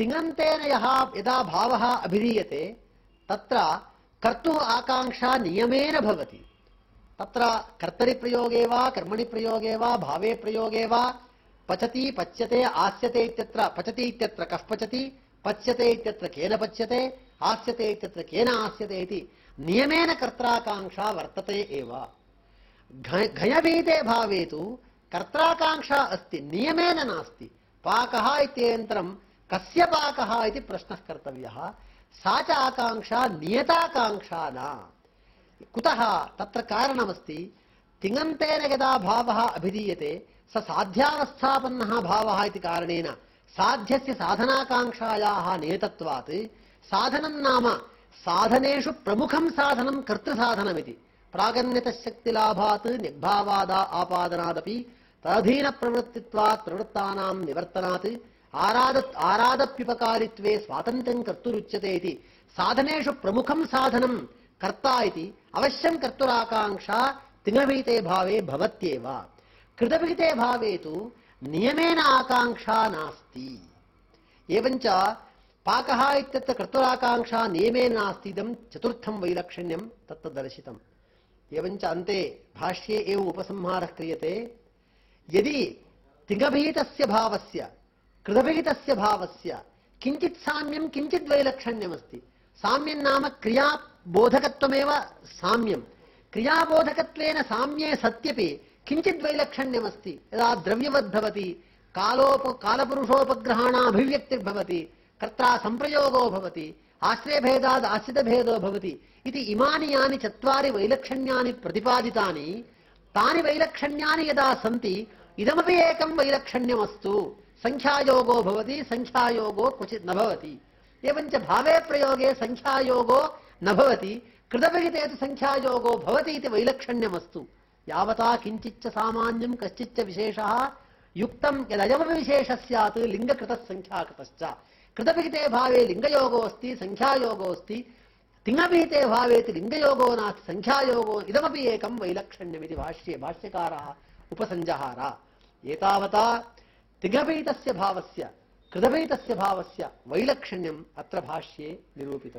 तिङन्तेन यः यदा भावः अभिधीयते, तत्र कर्तुः आकाङ्क्षा नियमेन भवति। तत्र कर्तरि प्रयोगे वा, कर्मणि प्रयोगे वा, भावे प्रयोगे वा, पचति, पच्यते, आस्यते इत्यत्र, पचति इत्यत्र कः पचति, पच्यते इत्यत्र केन पच्यते, आस्यते इत्यत्र केन आस्यते इति नियमेन कर्त्राकाङ्क्षा वर्तते एव। घयभीते भावे तु कर्त्राकाङ्क्षा अस्ति, नियमेन नास्ति। पाकः इत्यनन्तरं कस्य पाकः इति प्रश्नः कर्तव्यः? सा च आकाङ्क्षा नियताकाङ्क्षा न कुतः? तत्र कारणमस्ति। तिङन्तेन यदा भावः अभिधीयते, स साध्यावस्थापन्नः भावः इति कारणेन साध्यस्य साधनाकाङ्क्षायाः नियतत्वात् साधनं नाम साधनेषु प्रमुखं साधनं कर्तृसाधनमिति। प्रागन्यतशक्तिलाभात् निर्भावादा, आपादनादपि, तदधीनप्रवृत्तित्वात्, प्रवृत्तानां निवर्तनात् आराद आरादप्युपकारित्वे स्वातन्त्र्यं कर्तुरुच्यते इति साधनेषु प्रमुखं साधनं कर्ता इति अवश्यं कर्तुराकाङ्क्षा तिङभीते भावे भवत्येव। कृतभीते भावे तु नियमेन आकाङ्क्षा नास्ति। एवञ्च पाकः इत्यत्र कर्तुराकाङ्क्षा नियमेन नास्ति, इदं चतुर्थं वैलक्षण्यं तत्र दर्शितम्। एवञ्च अन्ते भाष्ये एव उपसंहारः क्रियते। यदि तिङभीतस्य भावस्य కృతవిహితస్య భావస్య. కించిత్ సామ్యం కించిత్ వైలక్షణ్యమస్తి సామ్యం నామ క్రియాబోధకత్వమేవ సామ్యం. క్రియాబోధకత్వేన సామ్యే సత్యపి కించిత్ వైలక్షణ్యమస్తి యదా ద్రవ్యవద్భవతి కాలోప కాలపురుషోపగ్రహాణాభివ్యక్తిర్భవతి కర్తా సంప్రయోగో భవతి ఆశ్రయభేదాద్ ఆశ్రితభేదో భవతి. ఇది ఇమాని యాని చత్వారి వైలక్షణ్యాని ప్రతిపాదితాని. తాని వైలక్షణ్యాని యదా సంతి ఇదమపి ఏకం వైలక్షణ్యమస్తు. सङ्ख्यायोगो भवति सङ्ख्यायोगो क्वचित् न भवति। एवञ्च भावे प्रयोगे सङ्ख्यायोगो न भवति, कृतविहिते तु सङ्ख्यायोगो भवति इति वैलक्षण्यमस्तु। यावता किञ्चिच्च सामान्यं, कश्चिच्च विशेषः, युक्तं यदयमपि विशेषः स्यात्, लिङ्गकृतः सङ्ख्याकृतश्च कृतविहिते भावे लिङ्गयोगो अस्ति सङ्ख्यायोगो अस्ति। तिङभिहिते भावे तु लिङ्गयोगो नास्ति सङ्ख्यायोगो इदमपि एकं वैलक्षण्यमिति भाष्ये, भाष्यकारः उपसञ्जहार एतावता तिङभीतस्य भावस्य कृतभेतस्य भावस्य वैलक्षण्यम् अत्र भाष्ये निरूपितम्।